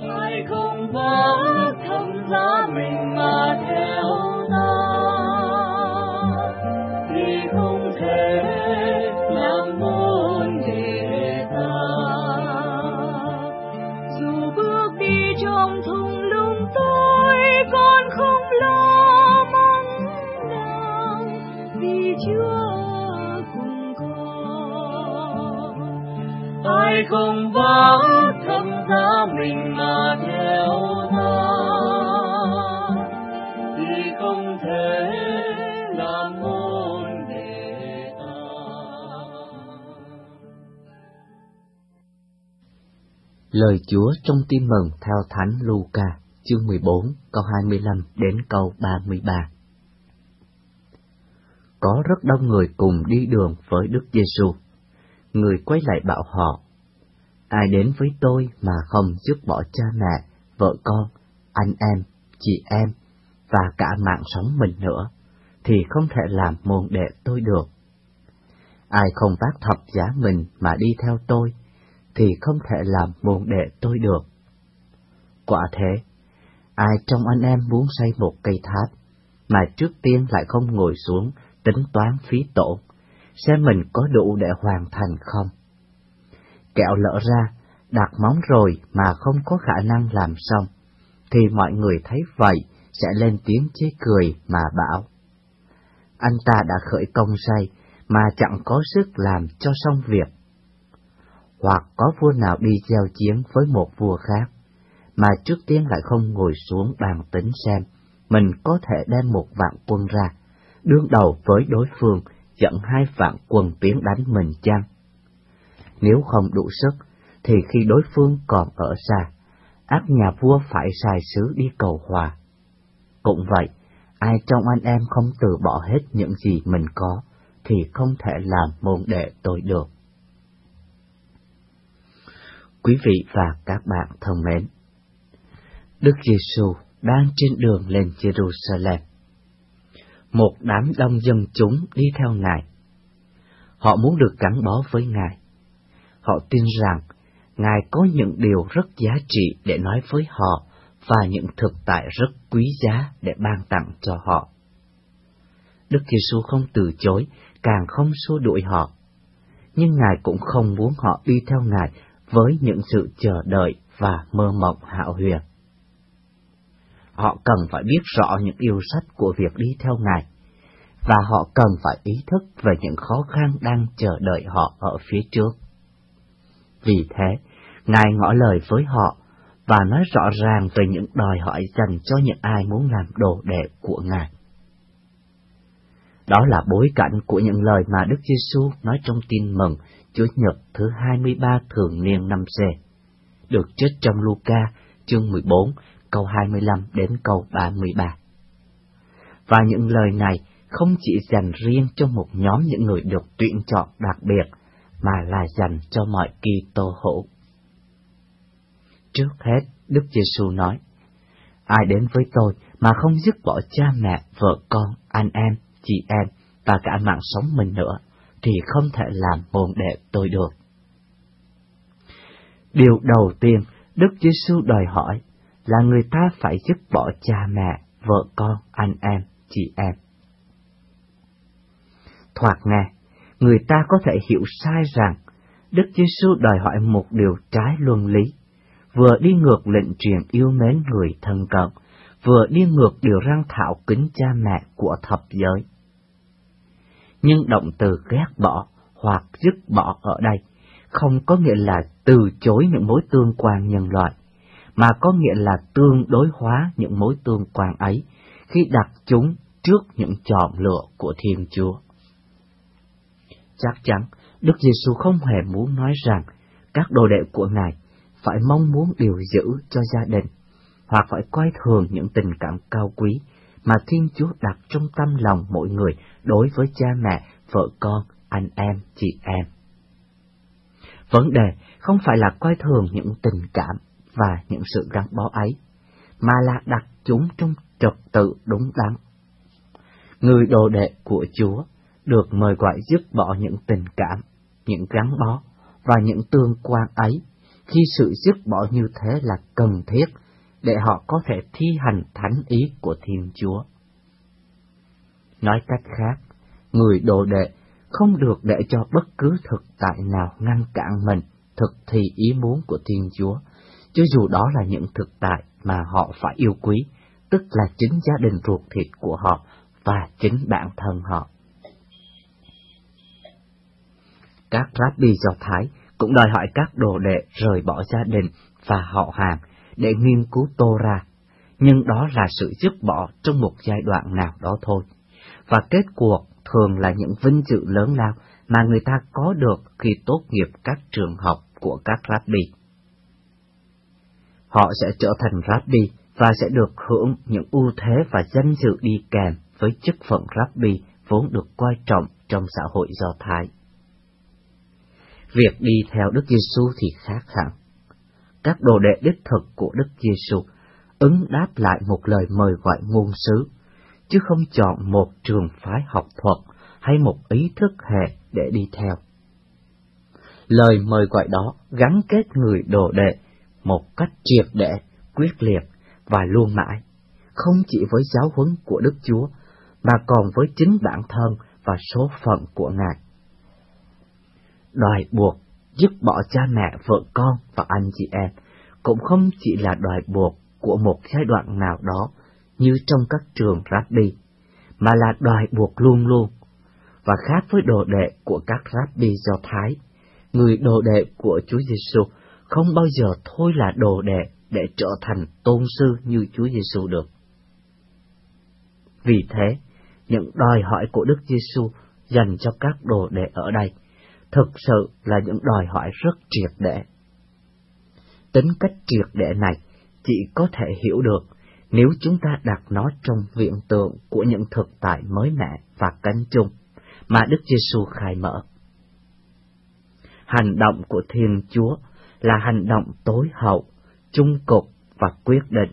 Hãy không bỏ thầm giá mình mà cùng vác vắng giá mình mà theo ta thì không thể làm môn đệ ta Lời Chúa trong tin mừng theo Thánh Luca, chương 14, câu 25 đến câu 33. Có rất đông người cùng đi đường với Đức Giêsu. Người quay lại bảo họ: Ai đến với tôi mà không giúp bỏ cha mẹ, vợ con, anh em, chị em và cả mạng sống mình nữa, thì không thể làm môn đệ tôi được. Ai không vác thập giá mình mà đi theo tôi, thì không thể làm môn đệ tôi được. Quả thế, ai trong anh em muốn xây một cây tháp, mà trước tiên lại không ngồi xuống tính toán phí tổn, xem mình có đủ để hoàn thành không? Kẹo lỡ ra, đặt móng rồi mà không có khả năng làm xong, thì mọi người thấy vậy sẽ lên tiếng chế cười mà bảo. Anh ta đã khởi công xây mà chẳng có sức làm cho xong việc hoặc có vua nào đi giao chiến với một vua khác, mà trước tiên lại không ngồi xuống bàn tính xem mình có thể đem một vạn quân ra, đương đầu với đối phương dẫn hai vạn quân tiến đánh mình chăng? Nếu không đủ sức, thì khi đối phương còn ở xa, ác nhà vua phải sai sứ đi cầu hòa. Cũng vậy, ai trong anh em không từ bỏ hết những gì mình có, thì không thể làm môn đệ tôi được. Quý vị và các bạn thân mến, Đức Giêsu đang trên đường lên Jerusalem. Một đám đông dân chúng đi theo Ngài. Họ muốn được gắn bó với Ngài. Họ tin rằng Ngài có những điều rất giá trị để nói với họ và những thực tại rất quý giá để ban tặng cho họ. Đức Giêsu không từ chối, càng không xua đuổi họ. Nhưng Ngài cũng không muốn họ đi theo Ngài với những sự chờ đợi và mơ mộng hạo huyền. Họ cần phải biết rõ những yêu sách của việc đi theo Ngài, và họ cần phải ý thức về những khó khăn đang chờ đợi họ ở phía trước. Vì thế, Ngài ngỏ lời với họ và nói rõ ràng về những đòi hỏi dành cho những ai muốn làm đồ đệ của Ngài. Đó là bối cảnh của những lời mà Đức Giêsu nói trong tin mừng Chúa Nhật thứ 23 thường niên năm C, được trích trong Luca chương 14 câu 25 đến câu 33. Và những lời này không chỉ dành riêng cho một nhóm những người được tuyển chọn đặc biệt, mà là dành cho mọi kỳ tô hữu. Trước hết, Đức Giêsu nói, Ai đến với tôi mà không dứt bỏ cha mẹ, vợ con, anh em, chị em và cả mạng sống mình nữa, thì không thể làm môn đệ tôi được. Điều đầu tiên Đức Giêsu đòi hỏi là người ta phải dứt bỏ cha mẹ, vợ con, anh em, chị em. Thoạt nghe, người ta có thể hiểu sai rằng Đức Giêsu đòi hỏi một điều trái luân lý, vừa đi ngược lệnh truyền yêu mến người thân cận, vừa đi ngược điều răng thảo kính cha mẹ của thập giới nhưng động từ ghét bỏ hoặc dứt bỏ ở đây không có nghĩa là từ chối những mối tương quan nhân loại, mà có nghĩa là tương đối hóa những mối tương quan ấy khi đặt chúng trước những chọn lựa của Thiên Chúa. Chắc chắn, Đức Giêsu không hề muốn nói rằng các đồ đệ của Ngài phải mong muốn điều giữ cho gia đình, hoặc phải coi thường những tình cảm cao quý mà Thiên Chúa đặt trong tâm lòng mỗi người đối với cha mẹ, vợ con, anh em, chị em. Vấn đề không phải là coi thường những tình cảm và những sự gắn bó ấy, mà là đặt chúng trong trật tự đúng đắn. Người đồ đệ của Chúa được mời gọi dứt bỏ những tình cảm, những gắn bó và những tương quan ấy khi sự dứt bỏ như thế là cần thiết để họ có thể thi hành thánh ý của Thiên Chúa. Nói cách khác, người đồ đệ không được để cho bất cứ thực tại nào ngăn cản mình thực thi ý muốn của Thiên Chúa, cho dù đó là những thực tại mà họ phải yêu quý, tức là chính gia đình ruột thịt của họ và chính bản thân họ. Các rabbi Do Thái cũng đòi hỏi các đồ đệ rời bỏ gia đình và họ hàng để nghiên cứu Torah, nhưng đó là sự dứt bỏ trong một giai đoạn nào đó thôi. Và kết cuộc thường là những vinh dự lớn lao mà người ta có được khi tốt nghiệp các trường học của các rabbi. Họ sẽ trở thành rabbi và sẽ được hưởng những ưu thế và danh dự đi kèm với chức phận rabbi vốn được coi trọng trong xã hội Do Thái. Việc đi theo Đức Giêsu thì khác hẳn. Các đồ đệ đích thực của Đức Giêsu ứng đáp lại một lời mời gọi ngôn sứ, chứ không chọn một trường phái học thuật hay một ý thức hệ để đi theo. Lời mời gọi đó gắn kết người đồ đệ một cách triệt để, quyết liệt và luôn mãi, không chỉ với giáo huấn của Đức Chúa, mà còn với chính bản thân và số phận của Ngài. Đòi buộc, dứt bỏ cha mẹ, vợ con và anh chị em, cũng không chỉ là đòi buộc của một giai đoạn nào đó như trong các trường rabbi, mà là đòi buộc luôn luôn, và khác với đồ đệ của các rabbi Do Thái. Người đồ đệ của Chúa Giêsu không bao giờ thôi là đồ đệ để trở thành tôn sư như Chúa Giêsu được. Vì thế, những đòi hỏi của Đức Giêsu dành cho các đồ đệ ở đây thực sự là những đòi hỏi rất triệt để. Tính cách triệt để này chỉ có thể hiểu được nếu chúng ta đặt nó trong viện tượng của những thực tại mới mẻ và cánh chung mà Đức Giêsu khai mở. Hành động của Thiên Chúa là hành động tối hậu, trung cục và quyết định.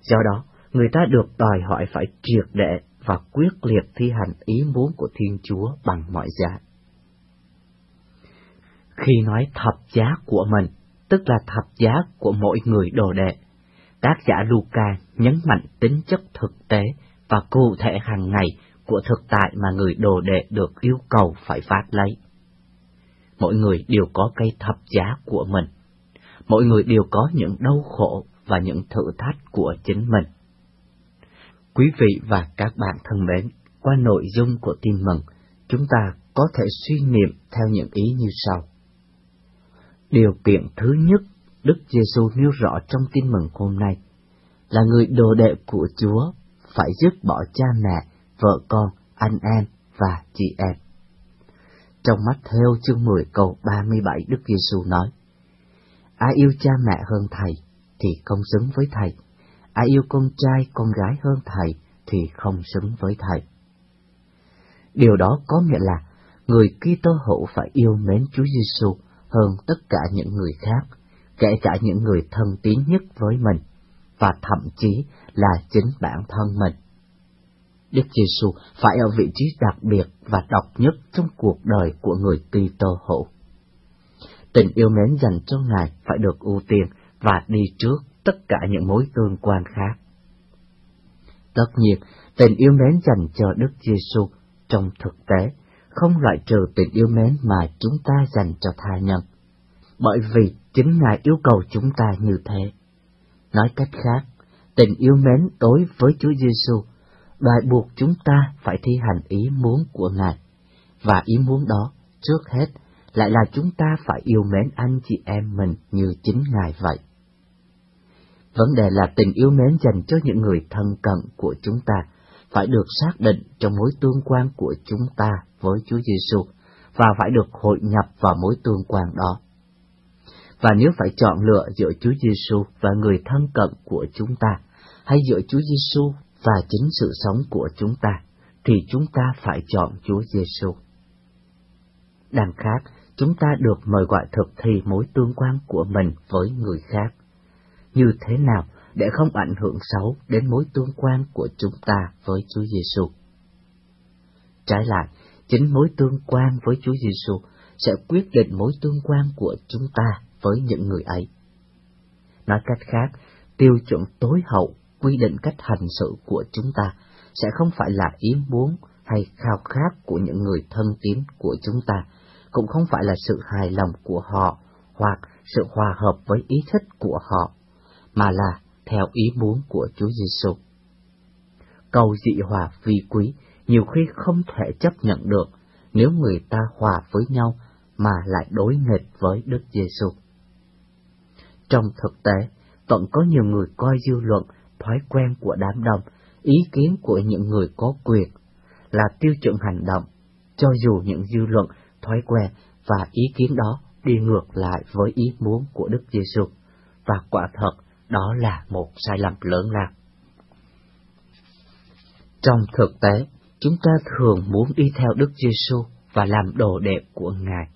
Do đó, người ta được đòi hỏi phải triệt để và quyết liệt thi hành ý muốn của Thiên Chúa bằng mọi giá. Khi nói thập giá của mình, tức là thập giá của mỗi người đồ đệ, tác giả Luca nhấn mạnh tính chất thực tế và cụ thể hàng ngày của thực tại mà người đồ đệ được yêu cầu phải phát lấy. Mỗi người đều có cây thập giá của mình. Mỗi người đều có những đau khổ và những thử thách của chính mình. Quý vị và các bạn thân mến, qua nội dung của tin mừng, chúng ta có thể suy niệm theo những ý như sau. Điều kiện thứ nhất Đức Giêsu nêu rõ trong tin mừng hôm nay là người đồ đệ của Chúa phải dứt bỏ cha mẹ, vợ con, anh em và chị em. Trong mắt theo chương 10 câu 37 Đức Giêsu nói: Ai yêu cha mẹ hơn thầy thì không xứng với thầy, ai yêu con trai con gái hơn thầy thì không xứng với thầy. Điều đó có nghĩa là người Kitô hữu phải yêu mến Chúa Giêsu hơn tất cả những người khác, kể cả những người thân tín nhất với mình, và thậm chí là chính bản thân mình. Đức Giêsu phải ở vị trí đặc biệt và độc nhất trong cuộc đời của người Kitô hữu. Tình yêu mến dành cho Ngài phải được ưu tiên và đi trước tất cả những mối tương quan khác. Tất nhiên, tình yêu mến dành cho Đức Giêsu trong thực tế không loại trừ tình yêu mến mà chúng ta dành cho tha nhân, bởi vì chính Ngài yêu cầu chúng ta như thế. Nói cách khác, tình yêu mến đối với Chúa Giêsu đòi buộc chúng ta phải thi hành ý muốn của Ngài, và ý muốn đó, trước hết, lại là chúng ta phải yêu mến anh chị em mình như chính Ngài vậy. Vấn đề là tình yêu mến dành cho những người thân cận của chúng ta phải được xác định trong mối tương quan của chúng ta với Chúa Giêsu và phải được hội nhập vào mối tương quan đó. Và nếu phải chọn lựa giữa Chúa Giêsu và người thân cận của chúng ta, hay giữa Chúa Giêsu và chính sự sống của chúng ta, thì chúng ta phải chọn Chúa Giêsu. Đằng khác, chúng ta được mời gọi thực thi mối tương quan của mình với người khác. Như thế nào để không ảnh hưởng xấu đến mối tương quan của chúng ta với Chúa Giêsu? Trái lại, chính mối tương quan với Chúa Giêsu sẽ quyết định mối tương quan của chúng ta với những người ấy. Nói cách khác, tiêu chuẩn tối hậu quy định cách hành sự của chúng ta sẽ không phải là ý muốn hay khao khát của những người thân tín của chúng ta, cũng không phải là sự hài lòng của họ hoặc sự hòa hợp với ý thích của họ, mà là theo ý muốn của Chúa Giêsu. Cầu dị hòa vi quý nhiều khi không thể chấp nhận được nếu người ta hòa với nhau mà lại đối nghịch với Đức Giêsu. Trong thực tế, vẫn có nhiều người coi dư luận, thói quen của đám đông, ý kiến của những người có quyền là tiêu chuẩn hành động, cho dù những dư luận, thói quen và ý kiến đó đi ngược lại với ý muốn của Đức Giêsu, và quả thật đó là một sai lầm lớn lao. Trong thực tế, chúng ta thường muốn đi theo Đức Giêsu và làm đồ đệ của Ngài,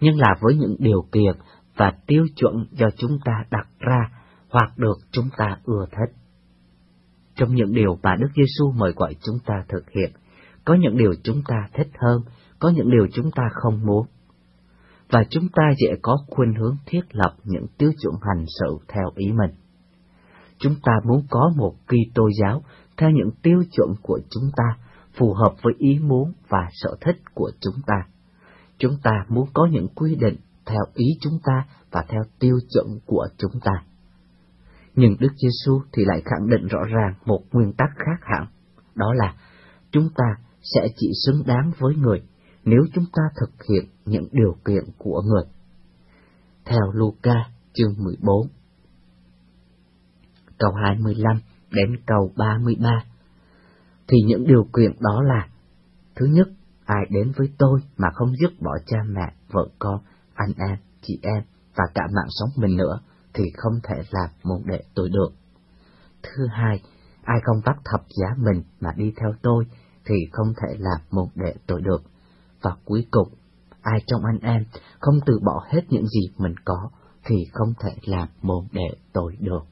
nhưng là với những điều kiện và tiêu chuẩn do chúng ta đặt ra hoặc được chúng ta ưa thích. Trong những điều mà Đức Giêsu mời gọi chúng ta thực hiện, có những điều chúng ta thích hơn, có những điều chúng ta không muốn. Và chúng ta dễ có khuynh hướng thiết lập những tiêu chuẩn hành sự theo ý mình. Chúng ta muốn có một kỳ tô giáo theo những tiêu chuẩn của chúng ta, phù hợp với ý muốn và sở thích của chúng ta. Chúng ta muốn có những quy định theo ý chúng ta và theo tiêu chuẩn của chúng ta. Nhưng Đức Giêsu thì lại khẳng định rõ ràng một nguyên tắc khác hẳn, đó là chúng ta sẽ chỉ xứng đáng với người nếu chúng ta thực hiện những điều kiện của người. Theo Luca chương 14 câu 25 đến câu 33 thì những điều kiện đó là Thứ nhất, ai đến với tôi mà không dứt bỏ cha mẹ, vợ con, anh em, chị em và cả mạng sống mình nữa thì không thể làm môn đệ tôi được. Thứ hai, ai không vắt thập giá mình mà đi theo tôi thì không thể làm môn đệ tôi được. Và cuối cùng, ai trong anh em không từ bỏ hết những gì mình có thì không thể làm môn đệ tôi được.